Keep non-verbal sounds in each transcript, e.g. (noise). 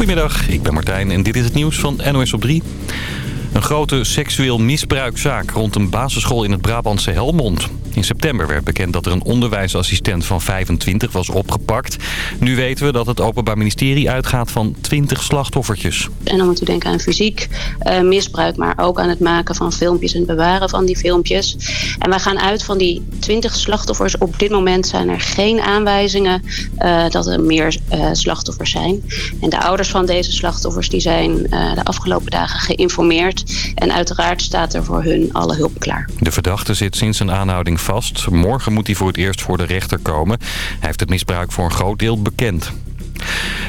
Goedemiddag, ik ben Martijn en dit is het nieuws van NOS op 3. Een grote seksueel misbruikzaak rond een basisschool in het Brabantse Helmond. In september werd bekend dat er een onderwijsassistent van 25 was opgepakt. Nu weten we dat het Openbaar Ministerie uitgaat van 20 slachtoffertjes. En dan moet u denken aan fysiek uh, misbruik, maar ook aan het maken van filmpjes en het bewaren van die filmpjes. En wij gaan uit van die 20 slachtoffers. Op dit moment zijn er geen aanwijzingen uh, dat er meer uh, slachtoffers zijn. En de ouders van deze slachtoffers die zijn de afgelopen dagen geïnformeerd. En uiteraard staat er voor hun alle hulp klaar. De verdachte zit sinds een aanhouding vast. Morgen moet hij voor het eerst voor de rechter komen. Hij heeft het misbruik voor een groot deel bekend.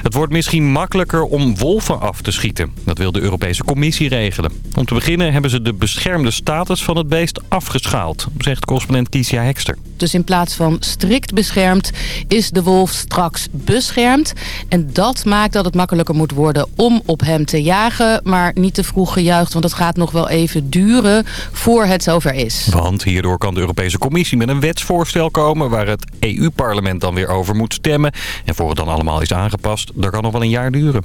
Het wordt misschien makkelijker om wolven af te schieten. Dat wil de Europese Commissie regelen. Om te beginnen hebben ze de beschermde status van het beest afgeschaald, zegt correspondent Kiesja Hekster. Dus in plaats van strikt beschermd is de wolf straks beschermd. En dat maakt dat het makkelijker moet worden om op hem te jagen. Maar niet te vroeg gejuicht, want het gaat nog wel even duren voor het zover is. Want hierdoor kan de Europese Commissie met een wetsvoorstel komen... waar het EU-parlement dan weer over moet stemmen. En voor het dan allemaal is aangepast, dat kan nog wel een jaar duren.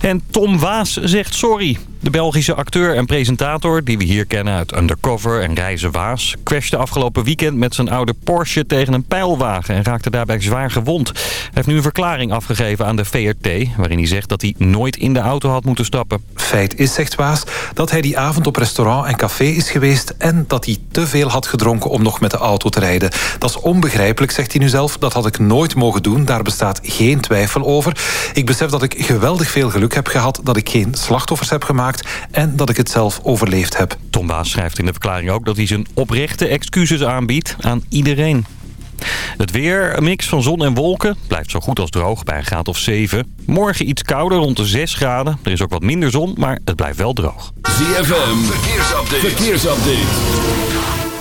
En Tom Waas zegt sorry. De Belgische acteur en presentator, die we hier kennen uit Undercover en Reizen Waas... crashte afgelopen weekend met zijn oude Porsche tegen een pijlwagen... en raakte daarbij zwaar gewond. Hij heeft nu een verklaring afgegeven aan de VRT... waarin hij zegt dat hij nooit in de auto had moeten stappen. Feit is, zegt Waas, dat hij die avond op restaurant en café is geweest... en dat hij te veel had gedronken om nog met de auto te rijden. Dat is onbegrijpelijk, zegt hij nu zelf. Dat had ik nooit mogen doen, daar bestaat geen twijfel over. Ik besef dat ik geweldig veel geluk heb gehad... dat ik geen slachtoffers heb gemaakt en dat ik het zelf overleefd heb. Tom Baas schrijft in de verklaring ook dat hij zijn oprechte excuses aanbiedt aan iedereen. Het weer, een mix van zon en wolken. Blijft zo goed als droog bij een graad of 7. Morgen iets kouder, rond de 6 graden. Er is ook wat minder zon, maar het blijft wel droog. ZFM, verkeersupdate. verkeersupdate.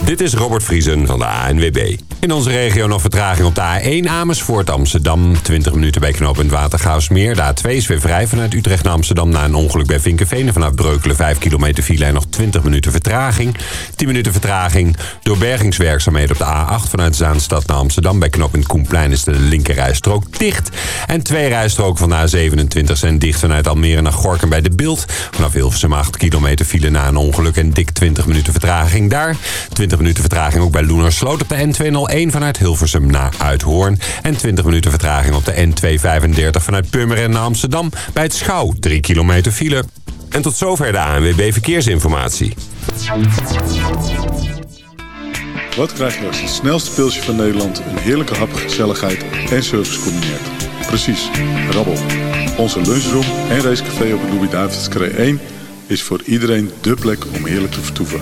Dit is Robert Vriesen van de ANWB. In onze regio nog vertraging op de A1 Amersfoort Amsterdam. 20 minuten bij knooppunt Watergaasmeer. De A2 is weer vrij vanuit Utrecht naar Amsterdam... na een ongeluk bij Vinkenveen. Vanaf Breukelen 5 kilometer file en nog 20 minuten vertraging. 10 minuten vertraging door bergingswerkzaamheden op de A8... vanuit Zaanstad naar Amsterdam. Bij knooppunt Koenplein is de linkerrijstrook dicht. En twee rijstroken van de A27 zijn dicht vanuit Almere naar Gorkum bij de Beeld. Vanaf Hilversum 8 kilometer file na een ongeluk... en dik 20 minuten vertraging daar. 20 minuten vertraging ook bij Loenersloot op de N201 vanuit Hilversum naar Uithoorn. En 20 minuten vertraging op de N235 vanuit Purmerend naar Amsterdam bij het Schouw. 3 kilometer file. En tot zover de ANWB Verkeersinformatie. Wat krijg je als het snelste pilsje van Nederland... een heerlijke hap, gezelligheid en service combineert? Precies, rabbel. Onze lunchroom en racecafé op de Louis-David's 1... is voor iedereen dé plek om heerlijk te vertoeven.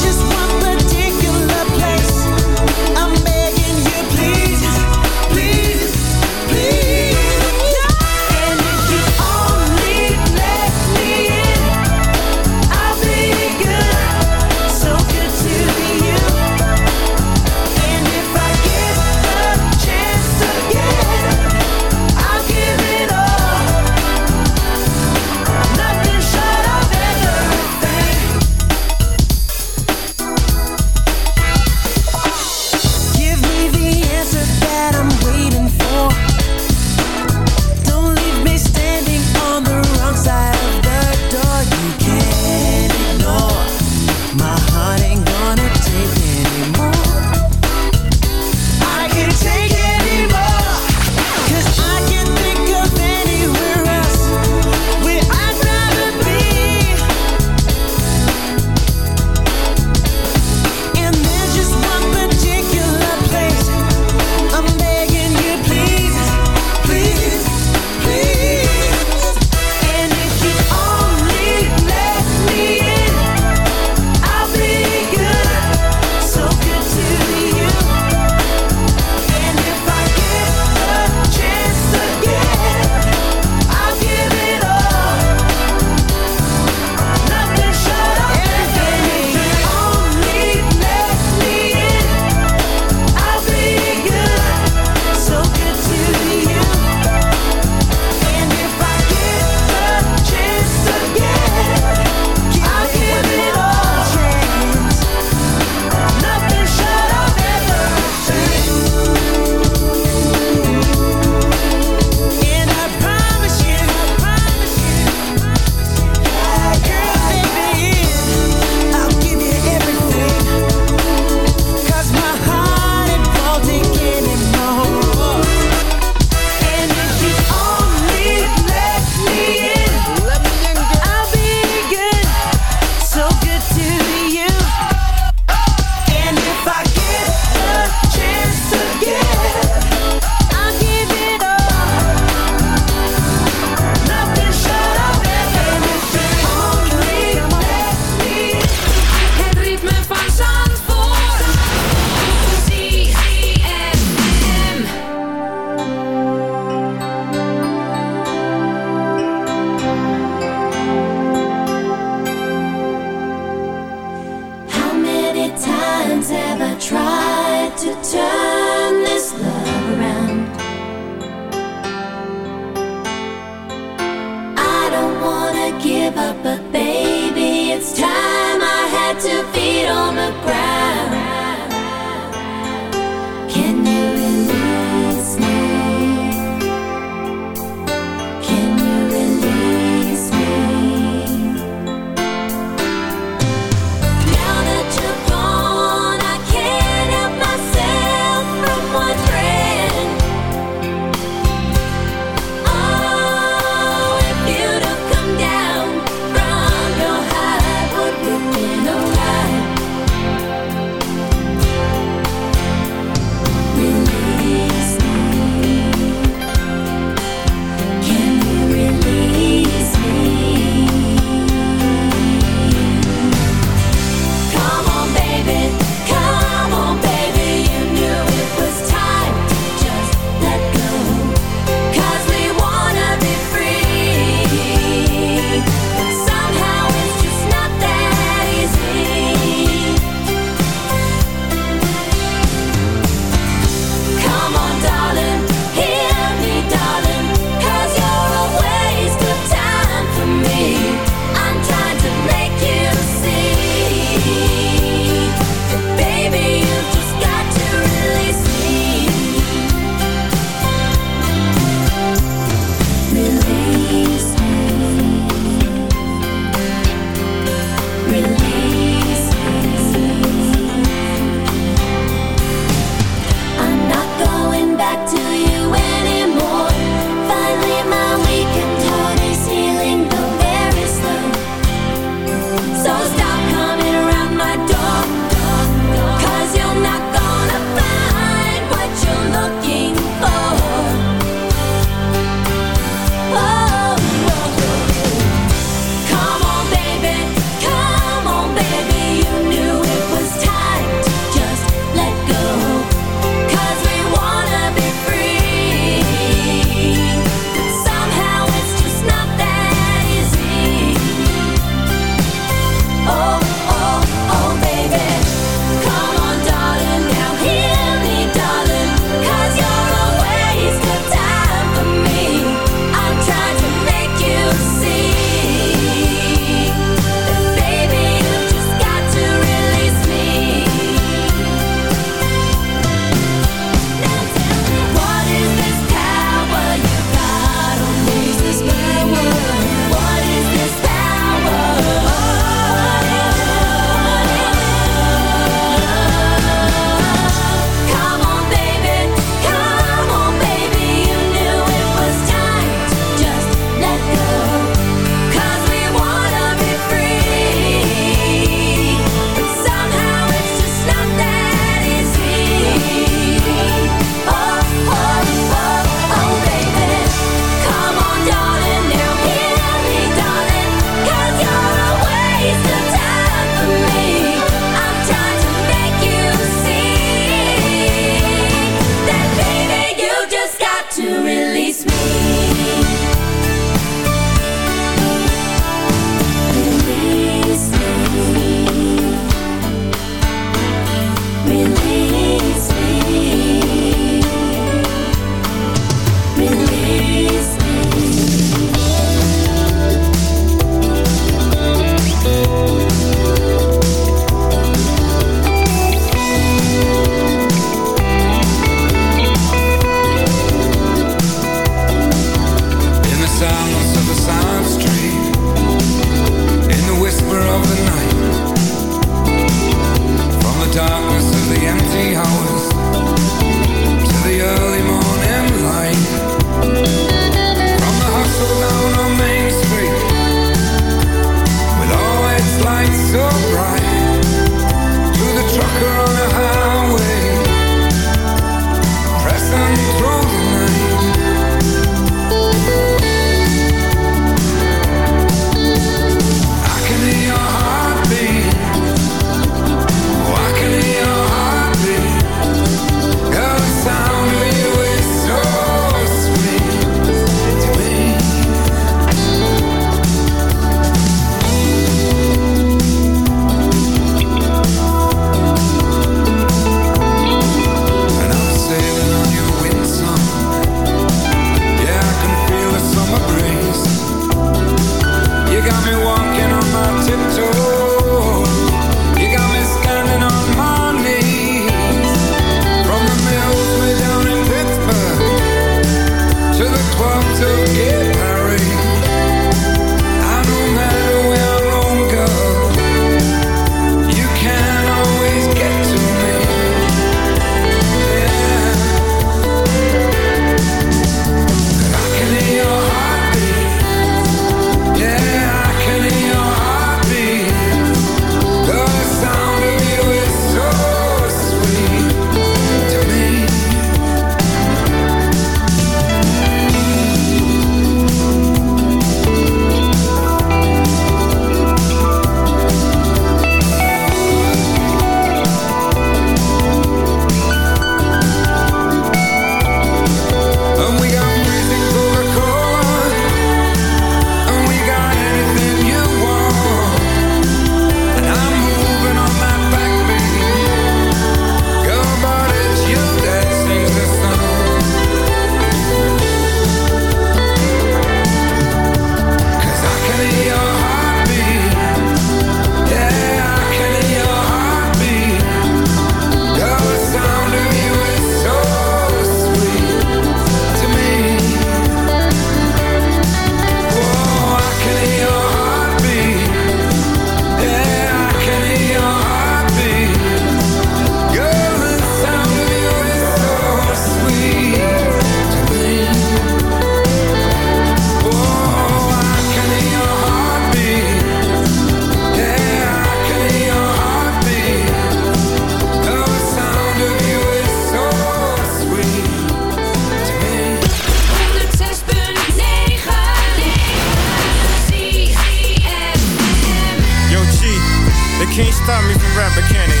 Stop me from rapping Kenny.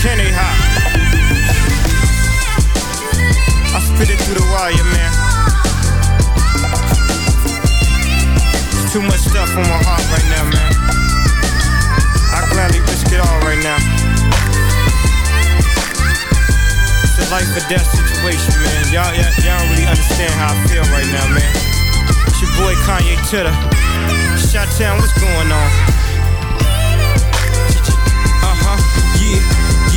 Kenny Hop. I spit it through the wire, man. Too much stuff on my heart right now, man. I gladly risk it all right now. It's a life or death situation, man. Y'all, y'all, y'all don't really understand how I feel right now, man. It's your boy Kanye Titter. Shot Town, what's going on? Yeah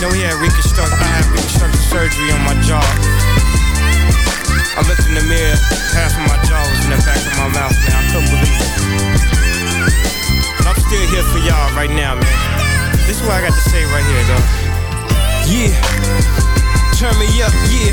Know, he had reconstruct, I had reconstructive surgery on my jaw. I looked in the mirror, half of my jaw was in the back of my mouth, man. I couldn't believe it. But I'm still here for y'all right now, man. This is what I got to say right here, though. Yeah. Turn me up, yeah.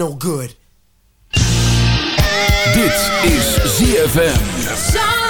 No good. Dit is ZFM.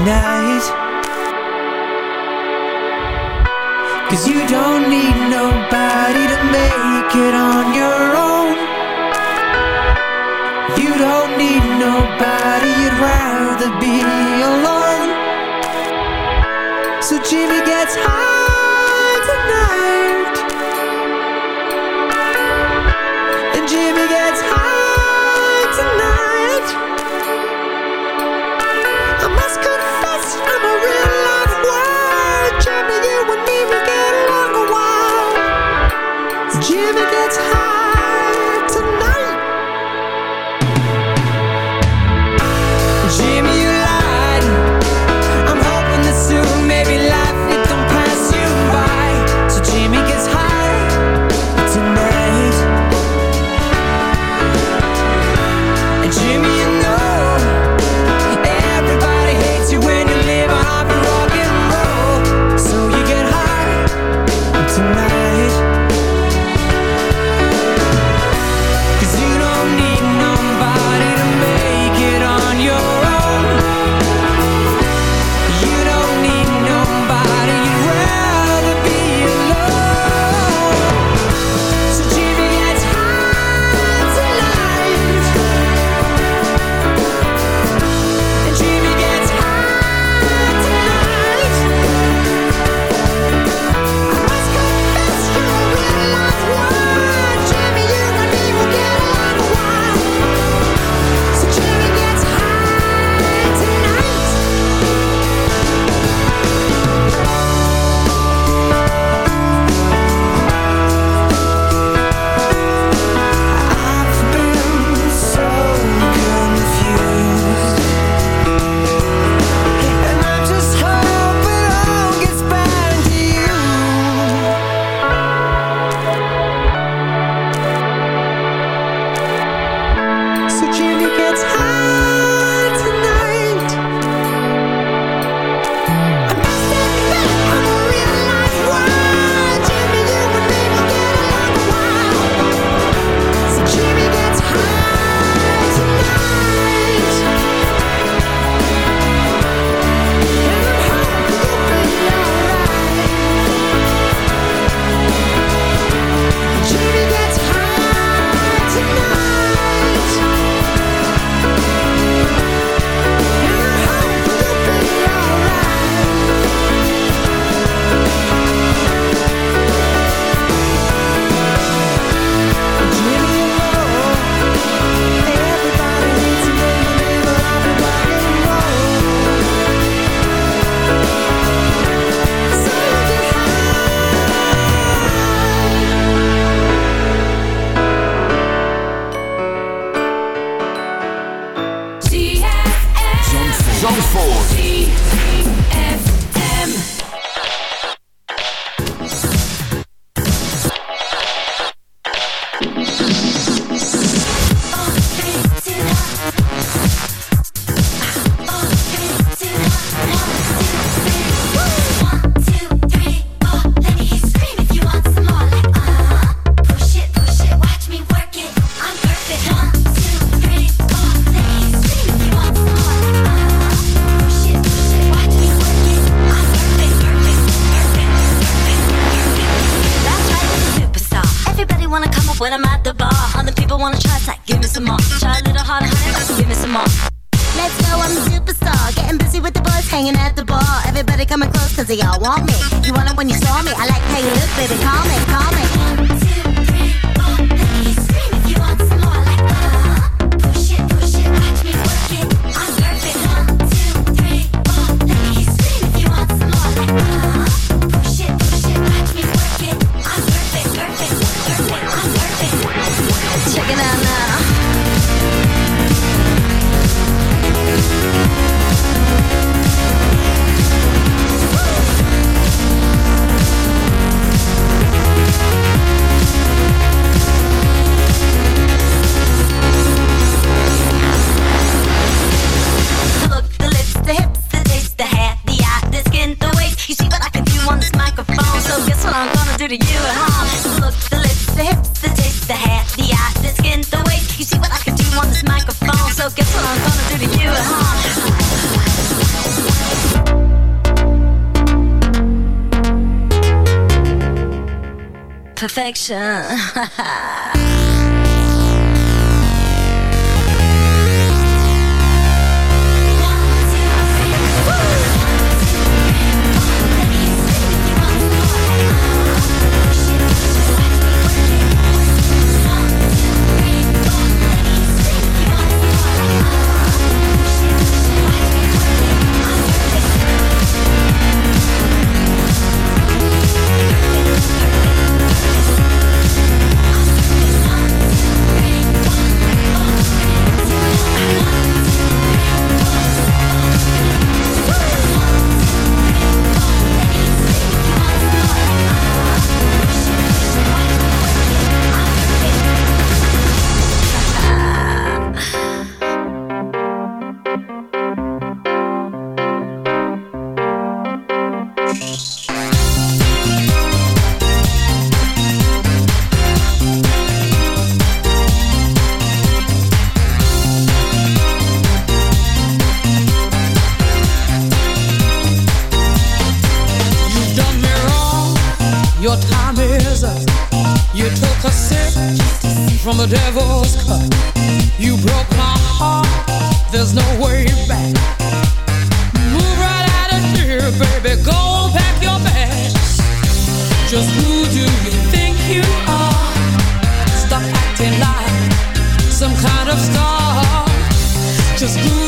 tonight Cause you don't need nobody to make it on your own. You don't need nobody, you'd rather be alone. to you, huh? The look, the lips, the hips, the taste, the hair, the eyes, the skin, the weight. You see what I can do on this microphone, so guess what I'm gonna do to you, huh? Perfection. (laughs) Just do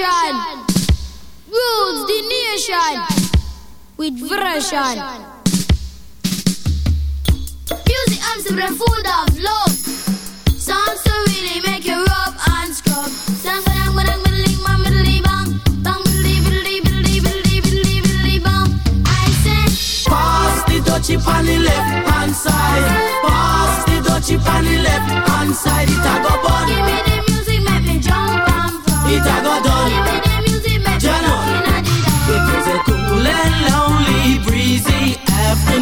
rules the nation with version. Music Amsterdam full of love. Songs to really make you rub and scrub. Sang badang badang biddly bang biddly bang. Bang biddly biddly biddly biddly bang. I say, Pass the dutchie on the left hand side. Pass the dutchie on the left hand side. It a go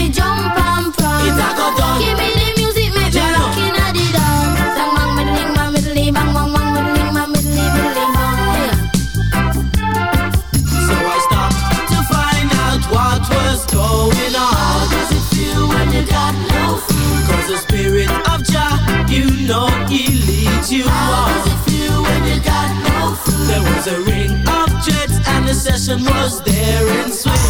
me jump and from. It a go done. Give me the music, make me Jano. rock in the dance. Bang bang biddling bang biddly bang bang bang biddling bang biddly biddly bang. So I stopped to find out what was going on. How does it feel when you got no food? Cause the spirit of Jah, you know he leads you How on. does it feel when you got no food? There was a ring of jets and the session was there in swing.